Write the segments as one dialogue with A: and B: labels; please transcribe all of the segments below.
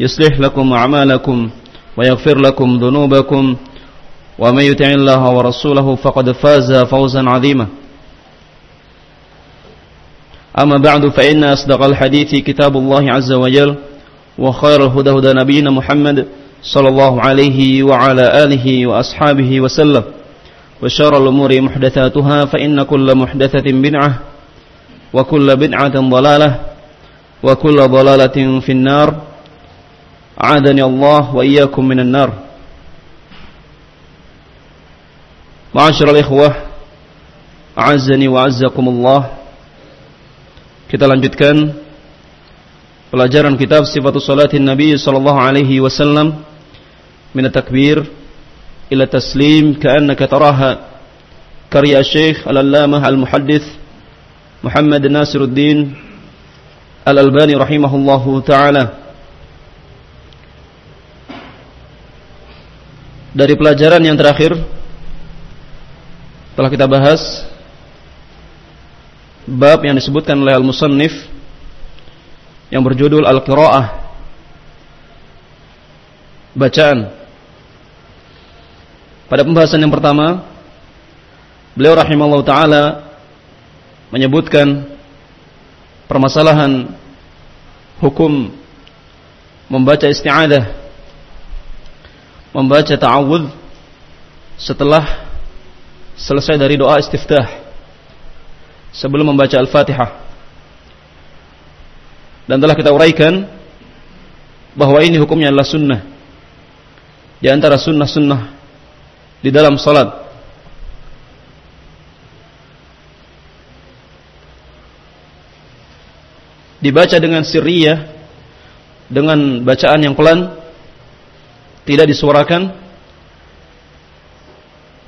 A: يصلح لكم أعمالكم ويغفر لكم ذنوبكم ومن يطع الله ورسوله فقد فاز فوزا عظيما. أما بعد فإن أصدق الحديث كتاب الله عز وجل وخير الهدى هدى نبينا محمد صلى الله عليه وعلى آله وأصحابه وسلم. وشر الأمور محدثاتها فإن كل محدثة بدعة وكل بدعة ضلالة وكل ضلالة في النار. أعاذني الله وإياكم من النار معاشر الإخوة أعزني وأعزكم الله Kita lanjutkan pelajaran kitab Sifatus Salatin Nabi sallallahu alaihi wasallam min takbir ila taslim ka'annaka taraha karya Syekh Al-Allamah Al-Muhaddits Muhammad Nasiruddin Al-Albani rahimahullahu taala Dari pelajaran yang terakhir telah kita bahas bab yang disebutkan oleh Al-Musannif yang berjudul Al-Qiraah. Bacaan. Pada pembahasan yang pertama beliau rahimallahu taala menyebutkan permasalahan hukum membaca isti'adah membaca ta'awudz setelah selesai dari doa istiftah sebelum membaca Al-Fatihah. Dan telah kita uraikan bahwa ini hukumnya adalah sunnah. Di antara sunnah-sunnah di dalam salat. Dibaca dengan sirriyah dengan bacaan yang pelan tidak disuarakan.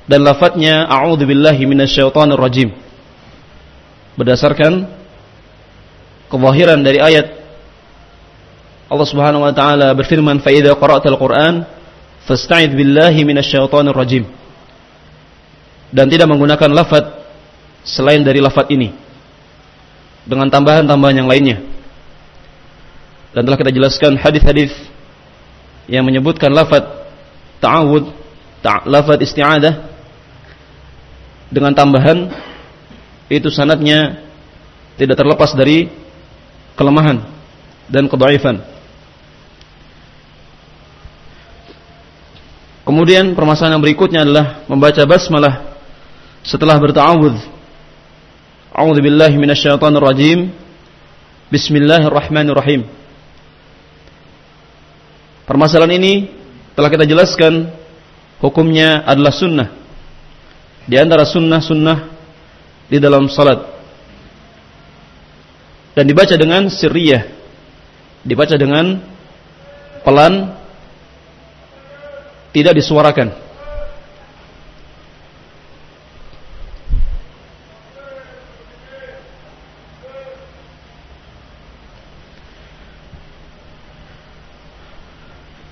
A: Dan lafadznya a'udzubillahi minasyaitonir rajim. Berdasarkan kezahiran dari ayat Allah Subhanahu wa taala berfirman fa idza qara'tal qur'an fasta'id billahi minasyaitonir rajim. Dan tidak menggunakan lafaz selain dari lafaz ini dengan tambahan-tambahan yang lainnya. Dan telah kita jelaskan hadis-hadis yang menyebutkan lafaz ta'awud, ta lafaz isti'adah dengan tambahan itu sanatnya tidak terlepas dari kelemahan dan kedhaifan. Kemudian permasalahan yang berikutnya adalah membaca basmalah setelah berta'awudz. A'udzu billahi. Bismillahirrahmanirrahim. Permasalahan ini telah kita jelaskan hukumnya adalah sunnah. Di antara sunnah-sunnah di dalam salat. Dan dibaca dengan sirriyah. Dibaca dengan pelan tidak disuarakan.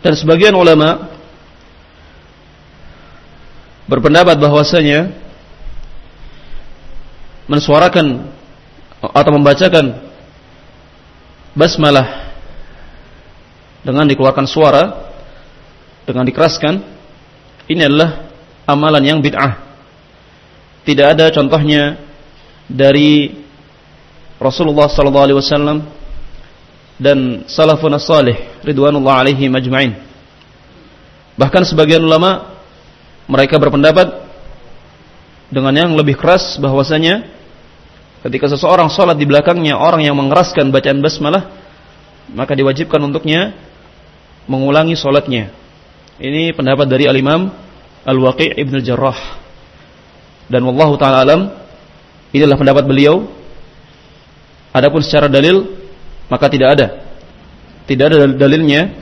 A: Dan sebagian ulama berpendapat bahwasanya mensuarakan atau membacakan basmalah dengan dikeluarkan suara dengan dikeraskan ini adalah amalan yang bid'ah. Tidak ada contohnya dari Rasulullah sallallahu alaihi wasallam dan salafun salih ridwanullah alaihi majma'in Bahkan sebagian ulama mereka berpendapat dengan yang lebih keras bahwasanya ketika seseorang sholat di belakangnya orang yang mengeraskan bacaan basmalah maka diwajibkan untuknya mengulangi sholatnya. Ini pendapat dari al-Imam Al-Waqi' Ibn Jarrah. Dan wallahu taala alam inilah pendapat beliau. Adapun secara dalil maka tidak ada. Tidak ada dalilnya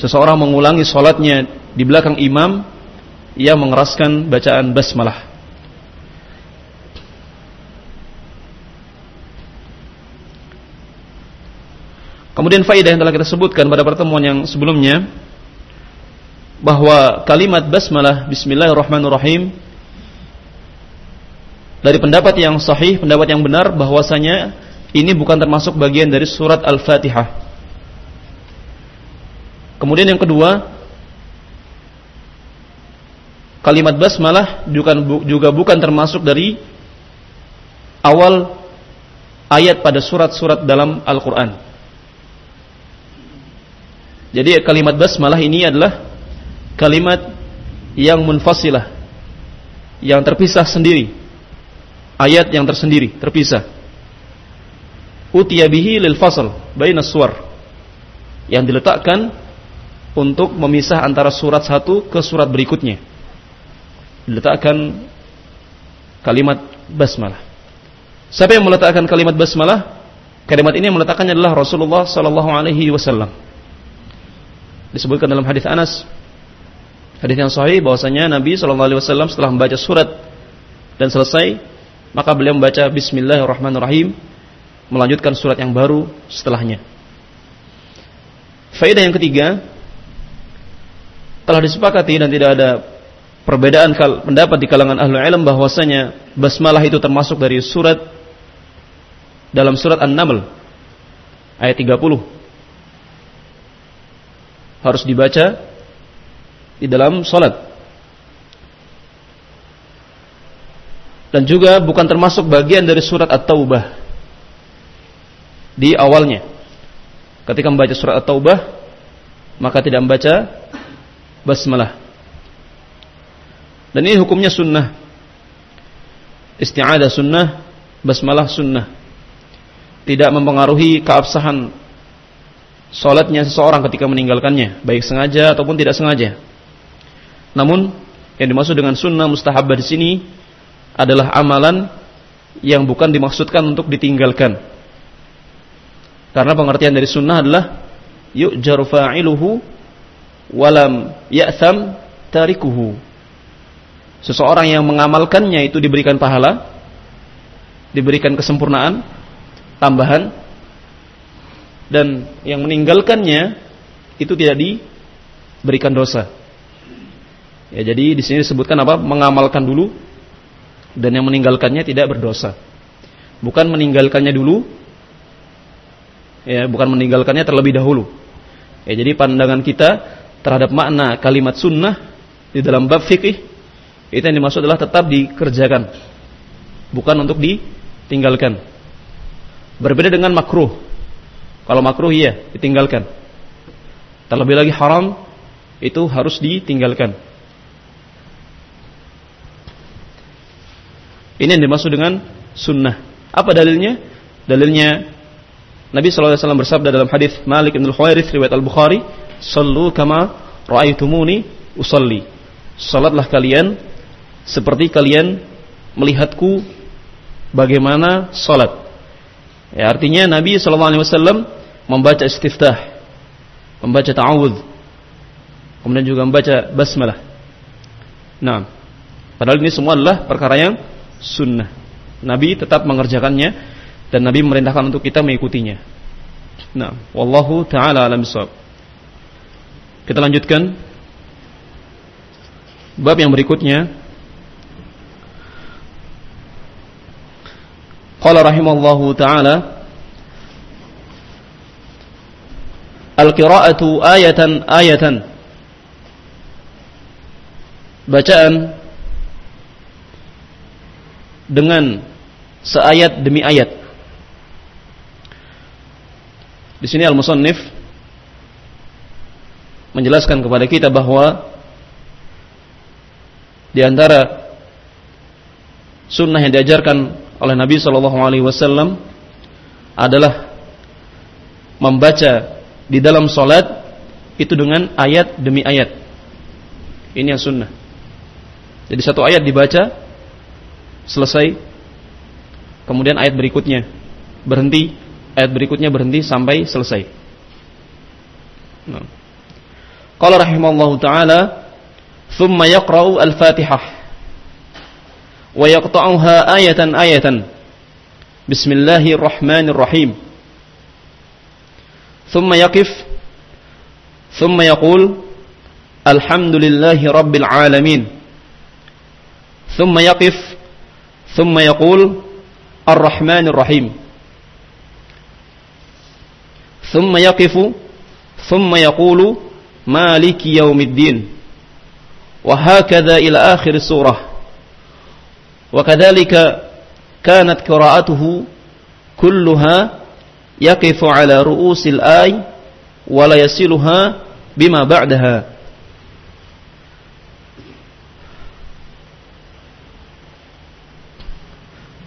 A: seseorang mengulangi sholatnya di belakang imam yang mengeraskan bacaan basmalah. Kemudian faedah yang telah kita sebutkan pada pertemuan yang sebelumnya bahwa kalimat basmalah bismillahirrahmanirrahim dari pendapat yang sahih, pendapat yang benar bahwasanya ini bukan termasuk bagian dari surat Al-Fatihah. Kemudian yang kedua, kalimat basmalah juga, juga bukan termasuk dari awal ayat pada surat-surat dalam Al-Quran. Jadi kalimat basmalah ini adalah kalimat yang munfasilah, yang terpisah sendiri. Ayat yang tersendiri, terpisah. Utiyabihi lil fasl baina suwar. Yang diletakkan untuk memisah antara surat satu ke surat berikutnya. Diletakkan kalimat basmalah. Siapa yang meletakkan kalimat basmalah? Kalimat ini yang meletakkannya adalah Rasulullah sallallahu alaihi wasallam. Disebutkan dalam hadis Anas hadis yang sahih bahwasanya Nabi sallallahu alaihi wasallam setelah membaca surat dan selesai maka beliau membaca bismillahirrahmanirrahim melanjutkan surat yang baru setelahnya. Faedah yang ketiga, telah disepakati dan tidak ada perbedaan pendapat di kalangan ahlu ilm bahwasanya basmalah itu termasuk dari surat dalam surat An-Naml ayat 30 harus dibaca di dalam salat. Dan juga bukan termasuk bagian dari surat At-Taubah di awalnya ketika membaca surat At-Taubah maka tidak membaca basmalah. Dan ini hukumnya sunnah. Isti'adah sunnah, basmalah sunnah. Tidak mempengaruhi keabsahan sholatnya seseorang ketika meninggalkannya, baik sengaja ataupun tidak sengaja. Namun yang dimaksud dengan sunnah mustahabah di sini adalah amalan yang bukan dimaksudkan untuk ditinggalkan. Karena pengertian dari sunnah adalah yuk fa'iluhu walam ya'tham tarikuhu. Seseorang yang mengamalkannya itu diberikan pahala, diberikan kesempurnaan, tambahan, dan yang meninggalkannya itu tidak diberikan dosa. Ya, jadi di sini disebutkan apa? Mengamalkan dulu dan yang meninggalkannya tidak berdosa. Bukan meninggalkannya dulu, ya, bukan meninggalkannya terlebih dahulu. Ya, jadi pandangan kita terhadap makna kalimat sunnah di dalam bab fikih itu yang dimaksud adalah tetap dikerjakan. Bukan untuk ditinggalkan. Berbeda dengan makruh. Kalau makruh iya ditinggalkan. Terlebih lagi haram itu harus ditinggalkan. Ini yang dimaksud dengan sunnah. Apa dalilnya? Dalilnya Nabi SAW bersabda dalam hadis Malik bin Al-Khawarith riwayat Al-Bukhari Sallu kama ra'aitumuni usalli. Salatlah kalian seperti kalian melihatku bagaimana salat. Ya, artinya Nabi wasallam membaca istiftah, membaca ta'awudz, kemudian juga membaca basmalah. Nah, padahal ini semua adalah perkara yang sunnah. Nabi tetap mengerjakannya dan Nabi memerintahkan untuk kita mengikutinya. Nah, wallahu taala alam bisawab. Kita lanjutkan bab yang berikutnya. Qala rahimallahu taala Al-qira'atu ayatan ayatan Bacaan dengan seayat demi ayat. Di sini al-musannif menjelaskan kepada kita bahwa di antara sunnah yang diajarkan oleh Nabi Shallallahu Alaihi Wasallam adalah membaca di dalam solat itu dengan ayat demi ayat. Ini yang sunnah. Jadi satu ayat dibaca selesai, kemudian ayat berikutnya berhenti, ayat berikutnya berhenti sampai selesai. Nah. Qala rahimallahu taala, "Tsumma yaqra'u al-Fatihah wa yaqta'uha ayatan ayatan." Bismillahirrahmanirrahim. ثم يقف ثم يقول الحمد لله رب العالمين ثم يقف ثم يقول الرحمن الرحيم ثم يقف ثم يقول مالك يوم الدين. وهكذا إلى آخر السورة. وكذلك كانت قراءته كلها يقف على رؤوس الآي ولا يسيلها بما بعدها.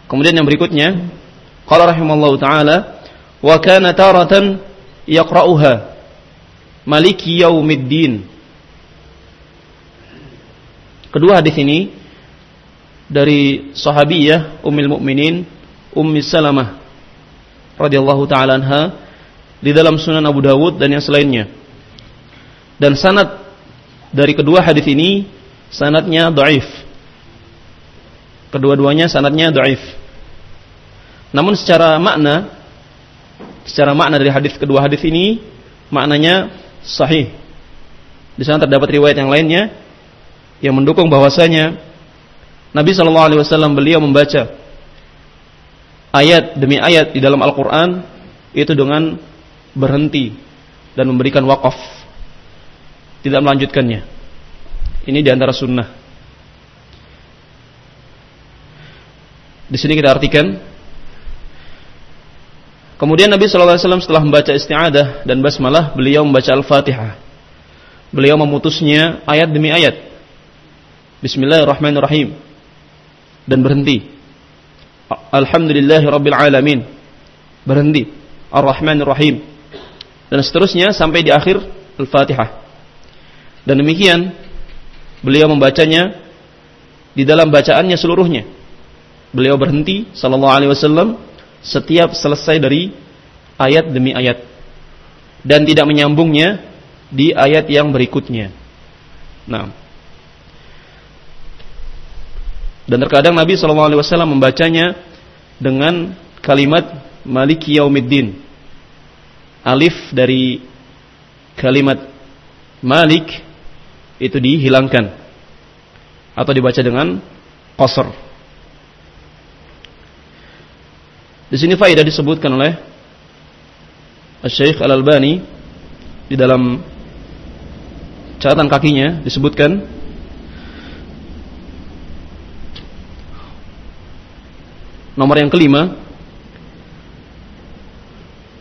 A: Kemudian yang berikutnya qala rahimallahu taala wa kana taratan yaqra'uha maliki yaumiddin Kedua hadis ini dari sahabiyah Ummul Mukminin Ummi Salamah radhiyallahu taala anha di dalam Sunan Abu Dawud dan yang selainnya. Dan sanad dari kedua hadis ini sanadnya dhaif. Kedua-duanya sanadnya dhaif. Namun secara makna secara makna dari hadis kedua hadis ini maknanya sahih. Di sana terdapat riwayat yang lainnya yang mendukung bahwasanya Nabi Shallallahu alaihi wasallam beliau membaca ayat demi ayat di dalam Al-Quran itu dengan berhenti dan memberikan wakaf tidak melanjutkannya ini di antara sunnah di sini kita artikan kemudian Nabi SAW setelah membaca isti'adah dan basmalah beliau membaca Al-Fatihah beliau memutusnya ayat demi ayat Bismillahirrahmanirrahim dan berhenti Alhamdulillahi Rabbil Alamin. Berhenti. Ar-Rahman Rahim. Dan seterusnya sampai di akhir Al-Fatihah. Dan demikian beliau membacanya di dalam bacaannya seluruhnya. Beliau berhenti sallallahu alaihi wasallam setiap selesai dari ayat demi ayat dan tidak menyambungnya di ayat yang berikutnya. Nah, dan terkadang Nabi SAW membacanya dengan kalimat Maliki Yaumiddin. Alif dari kalimat Malik itu dihilangkan atau dibaca dengan qasr. Di sini faedah disebutkan oleh Syekh Al-Albani di dalam catatan kakinya disebutkan Nomor yang kelima,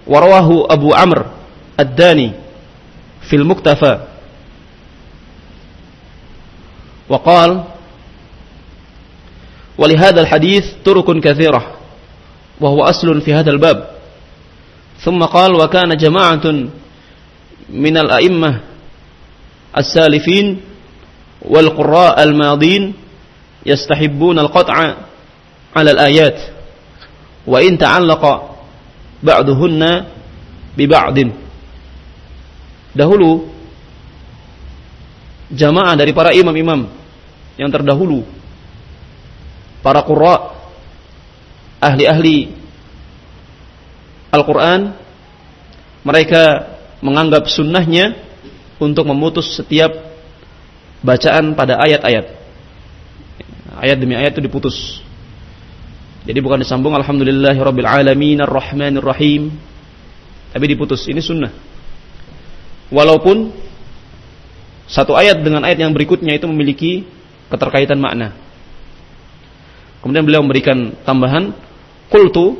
A: warawahu Abu Amr Ad-Dani fil Muktafa وقال ولهذا الحديث طرق كثيرة وهو أصل في هذا الباب ثم قال وكان جماعة من الأئمة السالفين والقراء الماضين يستحبون القطع على الآيات وإن تعلق بعضهن ببعض dahulu jamaah dari para imam-imam yang terdahulu para qurra ahli-ahli Al-Quran mereka menganggap sunnahnya untuk memutus setiap bacaan pada ayat-ayat ayat demi ayat itu diputus jadi bukan disambung alhamdulillahi alamin arrahmanir rahim. Tapi diputus. Ini sunnah. Walaupun satu ayat dengan ayat yang berikutnya itu memiliki keterkaitan makna. Kemudian beliau memberikan tambahan, qultu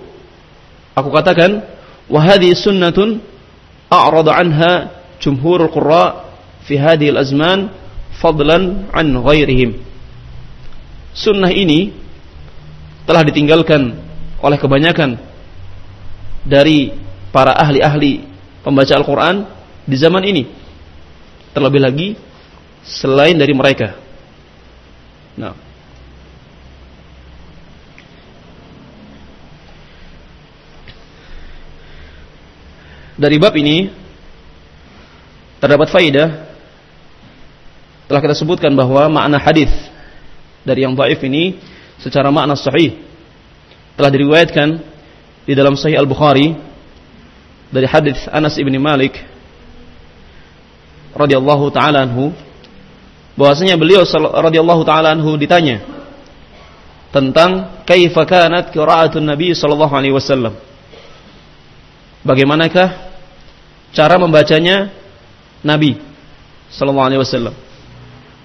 A: aku katakan wa hadhihi sunnatun a'rada anha jumhurul qurra fi hadhihi al-azman fadlan an ghairihim. sunnah ini telah ditinggalkan oleh kebanyakan dari para ahli-ahli pembaca Al-Quran di zaman ini. Terlebih lagi selain dari mereka. Nah. Dari bab ini terdapat faidah telah kita sebutkan bahwa makna hadis dari yang dhaif ini secara makna sahih telah diriwayatkan di dalam Sahih Al-Bukhari dari hadis Anas ibni Malik radhiyallahu taala anhu bahwasanya beliau radhiyallahu taala anhu ditanya tentang kaifa kanat qira'atun Nabi sallallahu alaihi wasallam. Bagaimanakah cara membacanya Nabi sallallahu alaihi wasallam?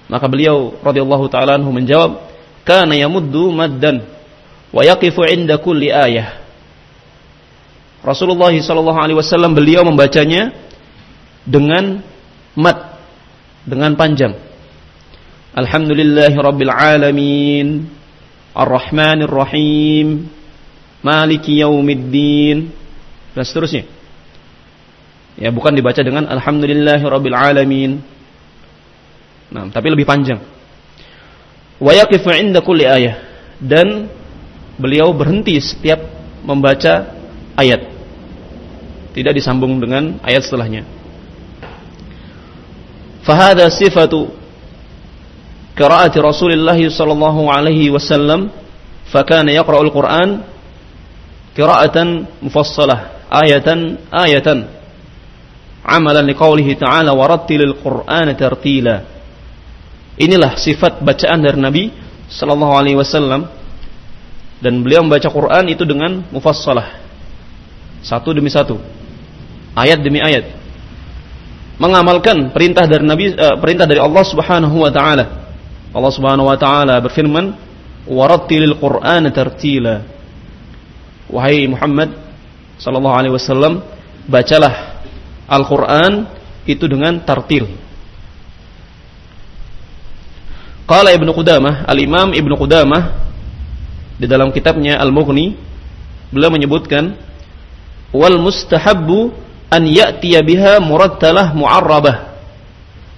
A: Maka beliau radhiyallahu taala anhu menjawab, "Kana yamuddu maddan wa yaqifu 'inda kulli ayah." Rasulullah sallallahu alaihi wasallam beliau membacanya dengan mat dengan panjang. Alhamdulillahi rabbil alamin Ar-Rahmanir Rahim Maliki yaumiddin dan seterusnya. Ya, bukan dibaca dengan Alhamdulillahi rabbil alamin. Nah, tapi lebih panjang. Wa yaqifu 'inda kulli ayah dan beliau berhenti setiap membaca ayat. Tidak disambung dengan ayat setelahnya. Fahada sifatu qiraati Rasulullah sallallahu alaihi wasallam fakana yaqra'ul Qur'an qira'atan mufassalah ayatan ayatan amalan liqaulihi ta'ala warattilil Qur'ana tartila. Inilah sifat bacaan dari Nabi sallallahu alaihi wasallam. Dan beliau membaca Quran itu dengan mufassalah. Satu demi satu. Ayat demi ayat. Mengamalkan perintah dari Nabi uh, perintah dari Allah Subhanahu wa taala. Allah Subhanahu wa taala berfirman warattilil Qur'ana tartila. Wahai Muhammad sallallahu alaihi wasallam bacalah Al-Qur'an itu dengan tartil Qala Ibnu Qudamah, Al-Imam Ibnu Qudamah di dalam kitabnya Al-Mughni beliau menyebutkan wal mustahabbu an ya'tiya biha murattalah mu'arrabah.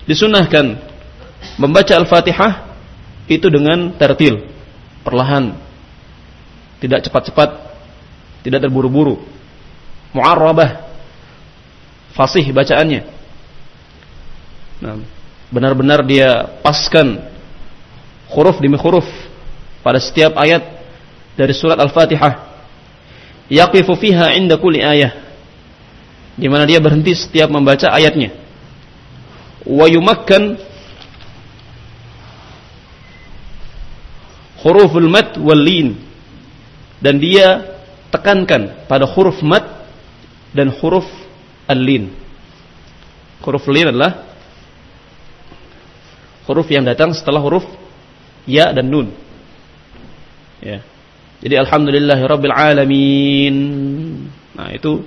A: Disunahkan membaca Al-Fatihah itu dengan tertil, perlahan. Tidak cepat-cepat, tidak terburu-buru. Mu'arrabah. Fasih bacaannya. Nah, benar-benar dia paskan huruf demi huruf pada setiap ayat dari surat Al-Fatihah. Yaqifu fiha inda kulli ayah. Di mana dia berhenti setiap membaca ayatnya. Wa yumakkan huruful mat wal lin. Dan dia tekankan pada huruf mat dan huruf al-lin. Huruf lin adalah huruf yang datang setelah huruf ya dan nun. Ya. Jadi alhamdulillahirabbil alamin. Nah, itu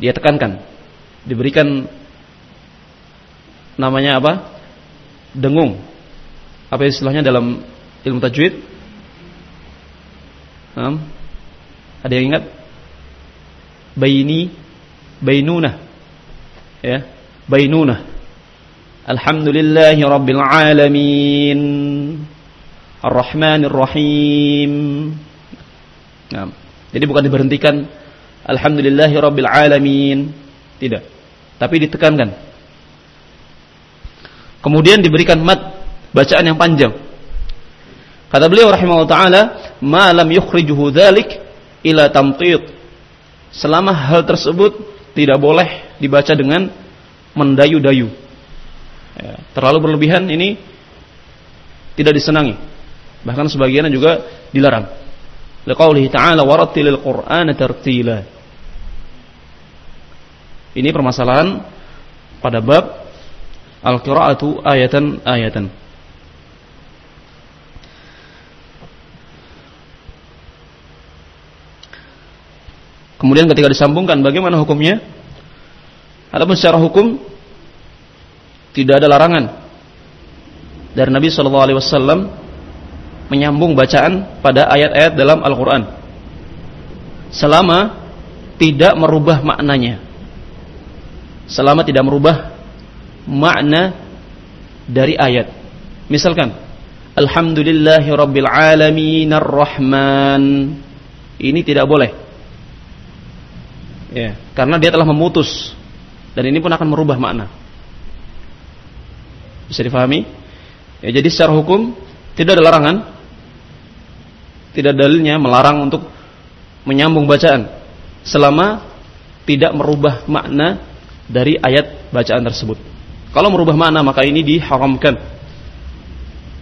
A: dia tekankan. Diberikan namanya apa? Dengung. Apa istilahnya dalam ilmu tajwid? Hmm? Ada yang ingat? Baini, bainuna. Ya, bainuna. Alhamdulillahi Rabbil Alamin. Ar-Rahmanir Rahim nah, Jadi bukan diberhentikan Alhamdulillahi Rabbil Alamin. Tidak. Tapi ditekankan. Kemudian diberikan mat Bacaan yang panjang. Kata beliau rahimahullah ta'ala Ma lam yukhrijuhu dhalik Ila tamtid Selama hal tersebut Tidak boleh dibaca dengan Mendayu-dayu. Ya, terlalu berlebihan ini tidak disenangi. Bahkan sebagiannya juga dilarang. Liqaulihi ta'ala warattilil qur'ana tartila. Ini permasalahan pada bab al-qira'atu ayatan ayatan Kemudian ketika disambungkan bagaimana hukumnya? Adapun secara hukum tidak ada larangan dari Nabi Shallallahu Alaihi Wasallam menyambung bacaan pada ayat-ayat dalam Al-Qur'an. Selama tidak merubah maknanya. Selama tidak merubah makna dari ayat. Misalkan Alhamdulillahi Ar-Rahman Ini tidak boleh ya, Karena dia telah memutus. Dan ini pun akan merubah makna. Bisa difahami? Ya, jadi secara hukum Tidak ada larangan. Tidak dalilnya melarang untuk Menyambung bacaan. Selama tidak merubah makna Dari ayat bacaan tersebut. Kalau merubah makna maka ini diharamkan.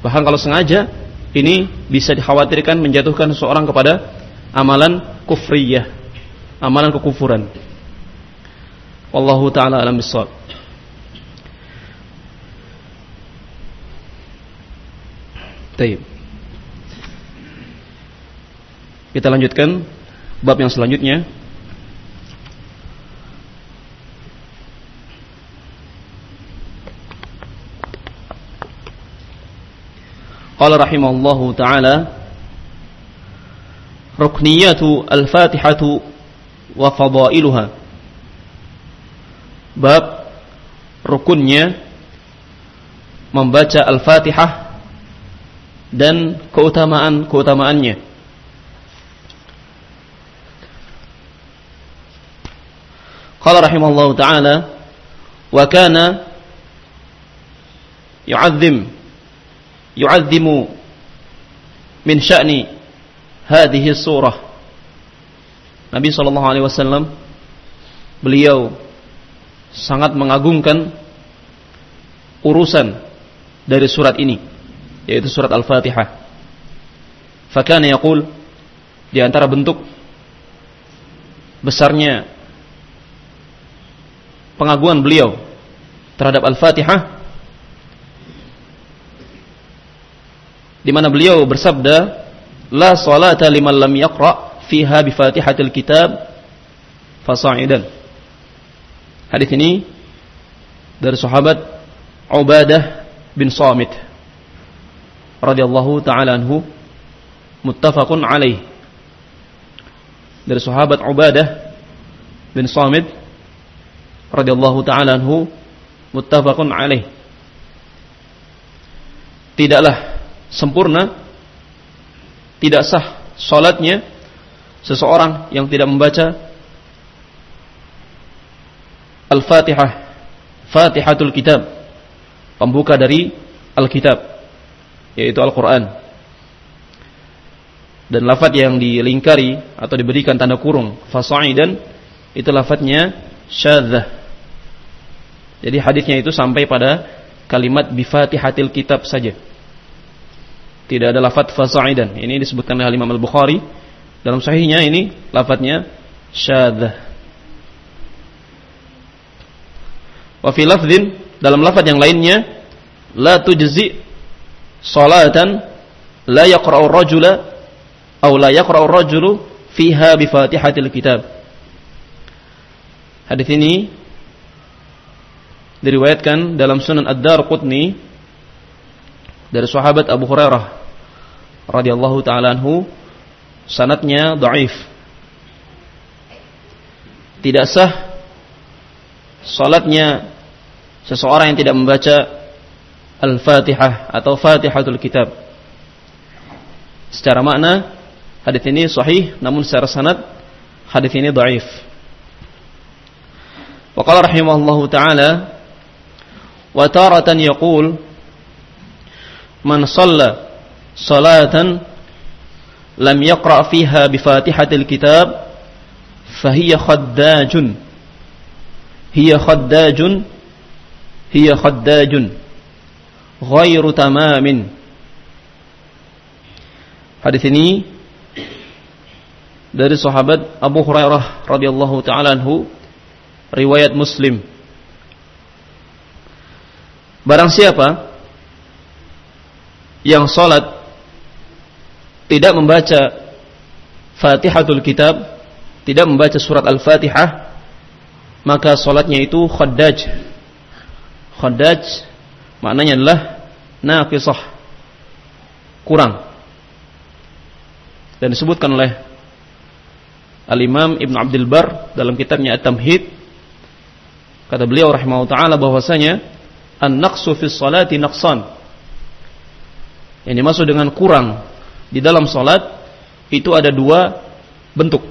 A: Bahkan kalau sengaja ini bisa dikhawatirkan menjatuhkan seseorang kepada amalan kufriyah, amalan kekufuran. Wallahu taala alam bisawab. Baik. Kita lanjutkan bab yang selanjutnya. Qala rahimallahu taala Rukniyatu al-Fatihatu وفضائلها باب rukunnya membaca Al-Fatihah dan keutamaan-keutamaannya. Qala rahimallahu taala wa kana yu'azzim يعظم من شأن هذه السورة Nabi Shallallahu Alaihi Wasallam beliau sangat mengagungkan urusan dari surat ini yaitu surat Al-Fatihah. Fakana yaqul di antara bentuk besarnya pengagungan beliau terhadap Al-Fatihah di mana beliau bersabda la salata liman lam yaqra fiha bi Fatihatil Kitab fasa'idan. Hadis ini dari sahabat Ubadah bin Samit radhiyallahu taala anhu muttafaqun alaih. Dari sahabat Ubadah bin Samit radhiyallahu taala anhu muttafaqun alaih. Tidaklah sempurna tidak sah salatnya seseorang yang tidak membaca Al-Fatihah Fatihatul Kitab pembuka dari Al-Kitab yaitu Al-Qur'an. Dan lafaz yang dilingkari atau diberikan tanda kurung fasaidan itu lafadznya syadzah jadi hadisnya itu sampai pada kalimat bi Fatihatil Kitab saja. Tidak ada lafaz fasa'idan. Ini disebutkan oleh Imam Al-Bukhari dalam sahihnya ini lafadznya syadzah. Wa fi lafdhin dalam lafaz yang lainnya la tujzi salatan la yaqra'u rajula aw la yaqra'u rajulu fiha bi Fatihatil Kitab. Hadis ini diriwayatkan dalam Sunan Ad-Darqutni dari sahabat Abu Hurairah radhiyallahu taala anhu sanatnya dhaif. Tidak sah salatnya seseorang yang tidak membaca Al-Fatihah atau Fatihatul Kitab. Secara makna hadis ini sahih namun secara sanad hadis ini dhaif. Wa qala rahimahullahu taala wa taratan yaqul man shalla salatan lam yaqra fiha bi Fatihatil Kitab fahiya khaddajun. Hiya khaddajun hiya khaddajun. Ghairu tamamin. Hadis ini dari sahabat Abu Hurairah radhiyallahu taala anhu riwayat Muslim. Barang siapa yang salat tidak membaca Fatihatul Kitab, tidak membaca surat Al-Fatihah, maka solatnya itu khaddaj. Khaddaj maknanya adalah naqisah. Kurang. dan disebutkan oleh Al-Imam Ibn Abdul Bar dalam kitabnya At-Tamhid kata beliau rahimahullah taala bahwasanya an-naqsu fi salati naqsan yang dimaksud dengan kurang di dalam salat itu ada dua bentuk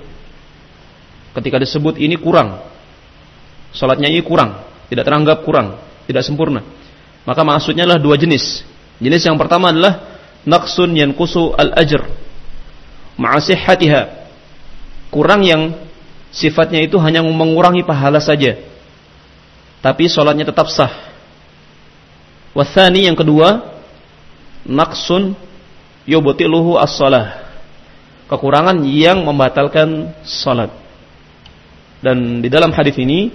A: ketika disebut ini kurang salatnya ini kurang tidak teranggap kurang tidak sempurna maka maksudnya adalah dua jenis jenis yang pertama adalah naqsun yanqusu al-ajr ma'asihhatiha kurang yang sifatnya itu hanya mengurangi pahala saja. Tapi sholatnya tetap sah. Wasani yang kedua, naqsun yubtiluhu as-salah. Kekurangan yang membatalkan salat. Dan di dalam hadis ini,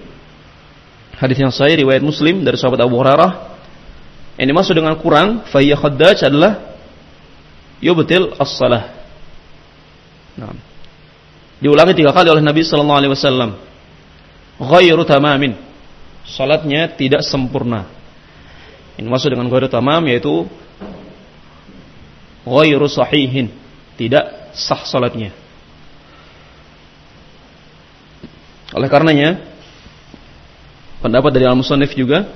A: hadis yang sahih riwayat Muslim dari sahabat Abu Hurairah, yang dimaksud dengan kurang, fayya khaddaj adalah yubtil as-salah. Nah. Diulangi tiga kali oleh Nabi Sallallahu Alaihi Wasallam. Ghairu tamamin. Salatnya tidak sempurna. Yang maksud dengan ghairu tamam yaitu ghairu sahihin. Tidak sah salatnya. Oleh karenanya, pendapat dari Al-Musannif juga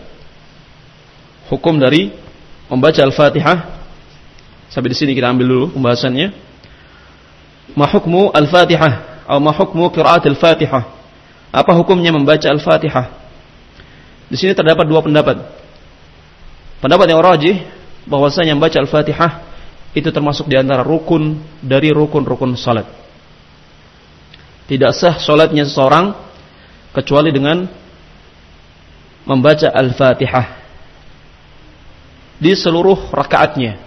A: hukum dari membaca Al-Fatihah sampai di sini kita ambil dulu pembahasannya. Ma hukmu Al-Fatihah atau ma hukmu qiraatil Fatihah? Apa hukumnya membaca Al-Fatihah? Di sini terdapat dua pendapat. Pendapat yang rajih bahwasanya membaca Al-Fatihah itu termasuk di antara rukun dari rukun-rukun salat. Tidak sah salatnya seseorang kecuali dengan membaca Al-Fatihah di seluruh rakaatnya.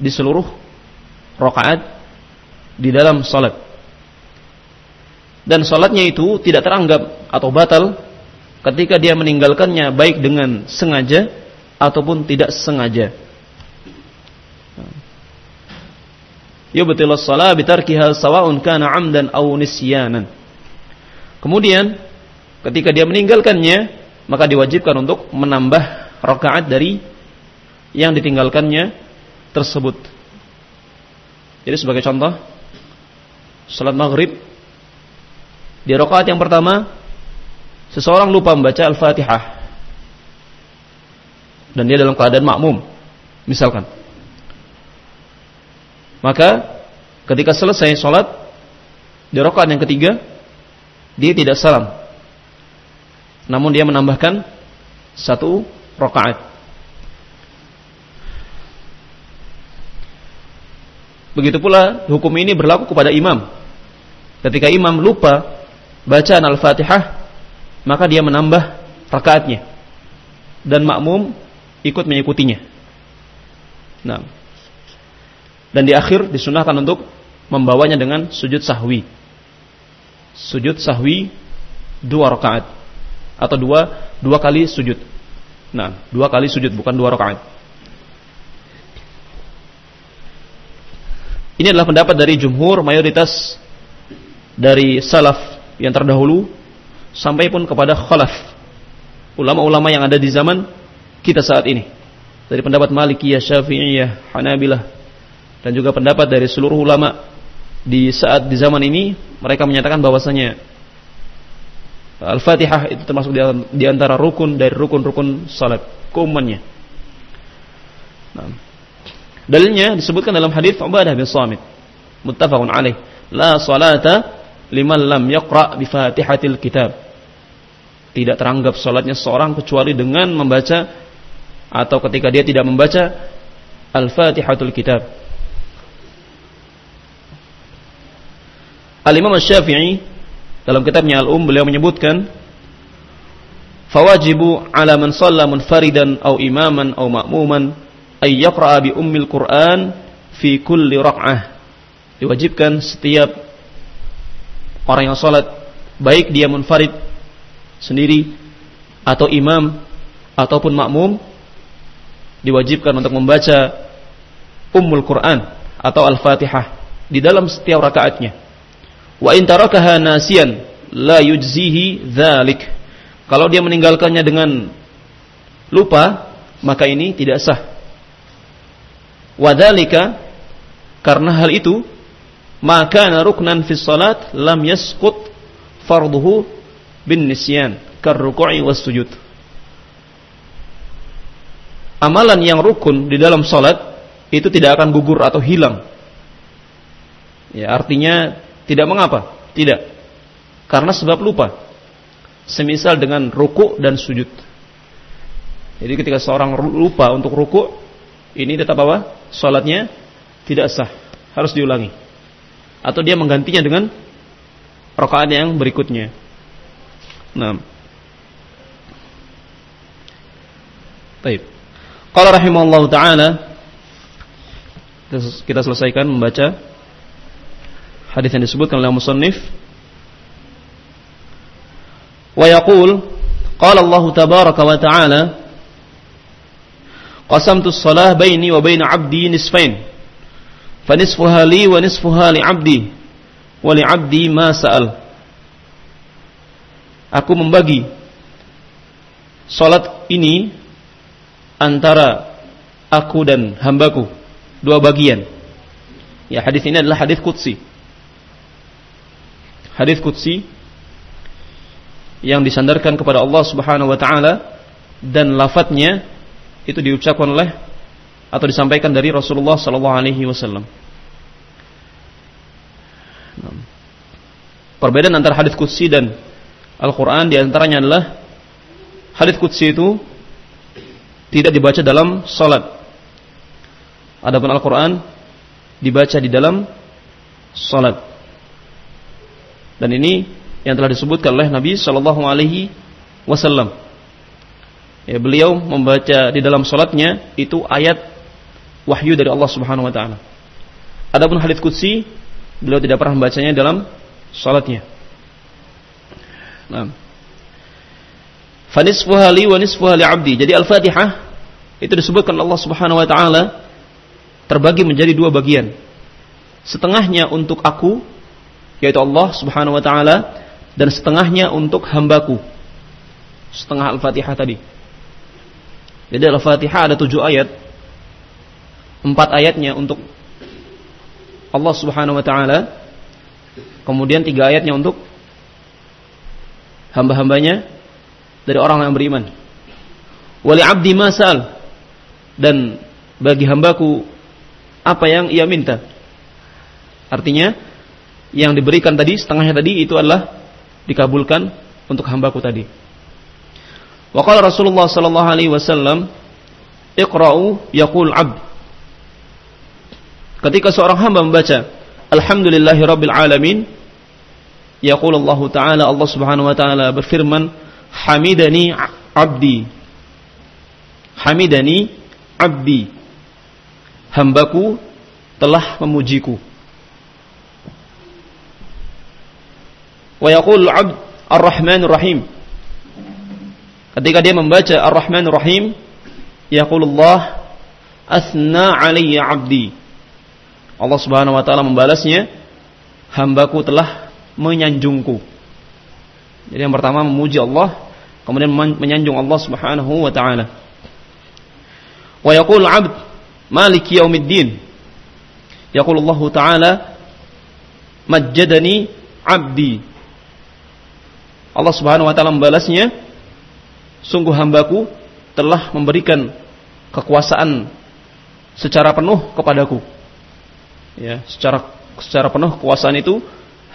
A: Di seluruh rakaat di dalam salat dan sholatnya itu tidak teranggap atau batal ketika dia meninggalkannya baik dengan sengaja ataupun tidak sengaja. Yubtilus shalah bitarkiha sawa'un kana 'amdan aw nisyanan. Kemudian ketika dia meninggalkannya maka diwajibkan untuk menambah rakaat dari yang ditinggalkannya tersebut. Jadi sebagai contoh salat maghrib di rakaat yang pertama, seseorang lupa membaca Al-Fatihah. Dan dia dalam keadaan makmum, misalkan. Maka ketika selesai sholat, di rakaat yang ketiga, dia tidak salam. Namun dia menambahkan satu rakaat. Begitu pula hukum ini berlaku kepada imam. Ketika imam lupa bacaan Al-Fatihah, maka dia menambah rakaatnya. Dan makmum ikut mengikutinya. Nah. Dan di akhir disunahkan untuk membawanya dengan sujud sahwi. Sujud sahwi dua rakaat atau dua dua kali sujud. Nah, dua kali sujud bukan dua rakaat. Ini adalah pendapat dari jumhur mayoritas dari salaf yang terdahulu sampai pun kepada khalaf ulama-ulama yang ada di zaman kita saat ini dari pendapat Malikiyah, Syafi'iyah, Hanabilah dan juga pendapat dari seluruh ulama di saat di zaman ini mereka menyatakan bahwasanya Al-Fatihah itu termasuk di antara rukun dari rukun-rukun salat keumannya. Nah. Dalilnya disebutkan dalam hadis Ubadah bin Samit muttafaqun alaih la salata liman lam yaqra bi Fatihatil Kitab. Tidak teranggap salatnya seorang kecuali dengan membaca atau ketika dia tidak membaca Al-Fatihatul Kitab. Al-Imam Syafi'i dalam kitabnya Al-Um beliau menyebutkan fawajibu ala man shalla munfaridan aw imaman aw ma'muman ay yaqra'a bi ummil Qur'an fi kulli raq'ah. Diwajibkan setiap orang yang sholat baik dia munfarid sendiri atau imam ataupun makmum diwajibkan untuk membaca Ummul Quran atau Al-Fatihah di dalam setiap rakaatnya. Wa in tarakaha nasiyan la yujzihi dzalik. Kalau dia meninggalkannya dengan lupa, maka ini tidak sah. Wa dzalika karena hal itu maka ruknan fi salat lam yasqut farduhu bin nisyan karruku'i was sujud. Amalan yang rukun di dalam salat itu tidak akan gugur atau hilang. Ya, artinya tidak mengapa, tidak. Karena sebab lupa. Semisal dengan ruku dan sujud. Jadi ketika seorang lupa untuk ruku, ini tetap apa? Salatnya tidak sah, harus diulangi. Atau dia menggantinya dengan rakaat yang berikutnya. Nah. Baik. Qala rahimallahu taala kita selesaikan membaca hadis yang disebutkan oleh musannif. Wa yaqul qala Allah tabaraka wa ta'ala qasamtu as-salah baini wa baina 'abdi nisfain fa nisfuha li wa nisfuha li 'abdi wa li 'abdi ma sa'al. Aku membagi salat ini antara aku dan hambaku dua bagian. Ya hadis ini adalah hadis qudsi hadis qudsi yang disandarkan kepada Allah Subhanahu wa taala dan lafadznya itu diucapkan oleh atau disampaikan dari Rasulullah sallallahu alaihi wasallam. Perbedaan antara hadis qudsi dan Al-Qur'an di antaranya adalah hadis qudsi itu tidak dibaca dalam salat. Adapun Al-Qur'an dibaca di dalam salat. Dan ini yang telah disebutkan oleh Nabi Shallallahu Alaihi Wasallam. Ya, beliau membaca di dalam sholatnya itu ayat wahyu dari Allah Subhanahu Wa Taala. Adapun hadits kutsi beliau tidak pernah membacanya dalam sholatnya. Nah. Fanisfuha wa abdi. Jadi Al-Fatihah itu disebutkan Allah Subhanahu wa taala terbagi menjadi dua bagian. Setengahnya untuk aku yaitu Allah Subhanahu wa taala dan setengahnya untuk hambaku. Setengah Al-Fatihah tadi. Jadi Al-Fatihah ada tujuh ayat. Empat ayatnya untuk Allah Subhanahu wa taala. Kemudian tiga ayatnya untuk hamba-hambanya dari orang yang beriman. Wali abdi masal dan bagi hambaku apa yang ia minta. Artinya yang diberikan tadi setengahnya tadi itu adalah dikabulkan untuk hambaku tadi. Wa qala Rasulullah sallallahu alaihi wasallam, "Iqra'u yaqul 'abd." Ketika seorang hamba membaca Alhamdulillahi rabbil alamin, yaqul Allah taala Allah Subhanahu wa taala berfirman, "Hamidani 'abdi." Hamidani 'abdi. Hambaku telah memujiku. Wa yaqul 'abd ar-rahmanur rahim. Ketika dia membaca ar-rahmanur rahim yaqulullah asna alayya 'abdi. Allah Subhanahu wa taala membalasnya hambaku telah menyanjungku. Jadi yang pertama memuji Allah kemudian menyanjung Allah Subhanahu wa taala. Wa yaqul 'abd maliki yaumiddin. Yaqul Allah taala majjadani 'abdi Allah Subhanahu wa taala membalasnya. Sungguh hambaku telah memberikan kekuasaan secara penuh kepadaku. Ya secara secara penuh kekuasaan itu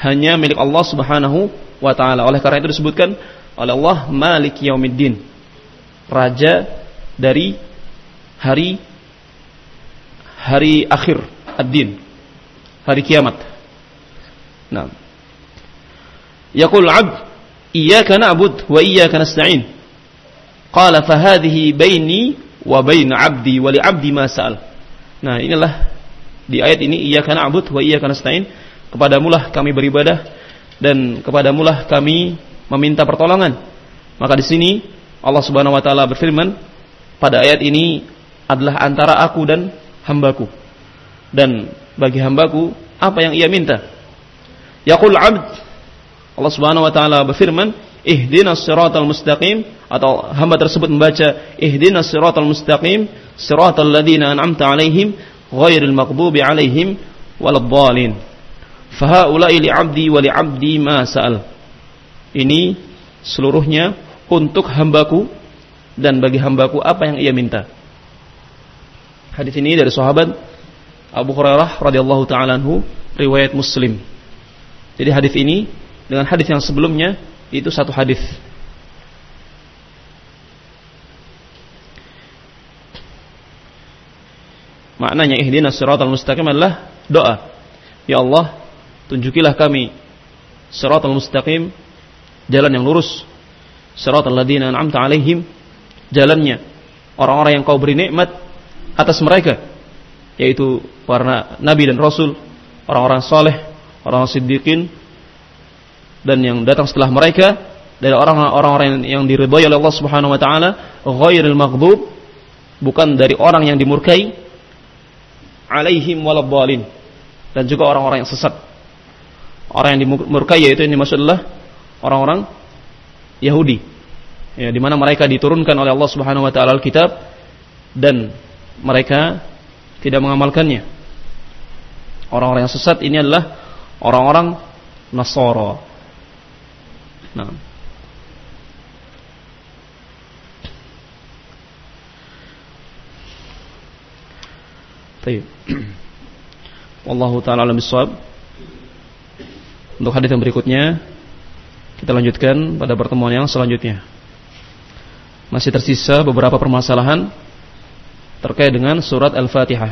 A: hanya milik Allah Subhanahu wa taala. Oleh karena itu disebutkan oleh Allah Malik Yaumiddin. Raja dari hari hari akhir ad-din. Hari kiamat. Nah. Yaqul 'abd iyyaka na'bud wa iyyaka nasta'in. Qala fahadhihi baini wa bain 'abdi wa li 'abdi ma sa'al. Nah, inilah di ayat ini iyyaka na'bud wa iyyaka nasta'in. Kepadamulah kami beribadah dan kepadamulah kami meminta pertolongan. Maka di sini Allah Subhanahu wa taala berfirman pada ayat ini adalah antara aku dan hambaku. Dan bagi hambaku apa yang ia minta. Yaqul 'abd Allah Subhanahu wa taala berfirman, "Ihdinas siratal mustaqim" atau hamba tersebut membaca, "Ihdinas siratal mustaqim, siratal ladzina an'amta 'alaihim ghairil maghdubi 'alaihim waladdallin." Fahaulai li 'abdi wa li 'abdi ma sa'al. Ini seluruhnya untuk hambaku dan bagi hambaku apa yang ia minta. Hadis ini dari sahabat Abu Hurairah radhiyallahu taala riwayat Muslim. Jadi hadis ini dengan hadis yang sebelumnya itu satu hadis. Maknanya ihdinas siratal mustaqim adalah doa. Ya Allah, tunjukilah kami siratal mustaqim, jalan yang lurus. Siratal ladzina an'amta alaihim, jalannya orang-orang yang kau beri nikmat atas mereka, yaitu para nabi dan rasul, orang-orang saleh, orang-orang siddiqin dan yang datang setelah mereka dari orang-orang yang diridhai oleh Allah Subhanahu wa taala, ghairil maghdub, bukan dari orang yang dimurkai, alaihim waladhdallin dan juga orang-orang yang sesat. Orang yang dimurkai yaitu ini dimaksud orang-orang Yahudi. Ya, di mana mereka diturunkan oleh Allah Subhanahu wa taala Alkitab dan mereka tidak mengamalkannya. Orang-orang yang sesat ini adalah orang-orang Nasara. Nah, Baik. Wallahu taala alam bisawab. Untuk hadis yang berikutnya kita lanjutkan pada pertemuan yang selanjutnya. Masih tersisa beberapa permasalahan terkait dengan surat Al-Fatihah.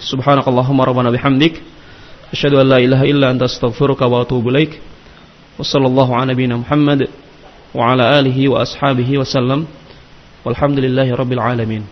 A: Subhanakallahumma rabbana bihamdik أشهد أن لا إله إلا أنت أستغفرك وأتوب إليك. وصلى الله على نبينا محمد وعلى آله وأصحابه وسلم. والحمد لله رب العالمين.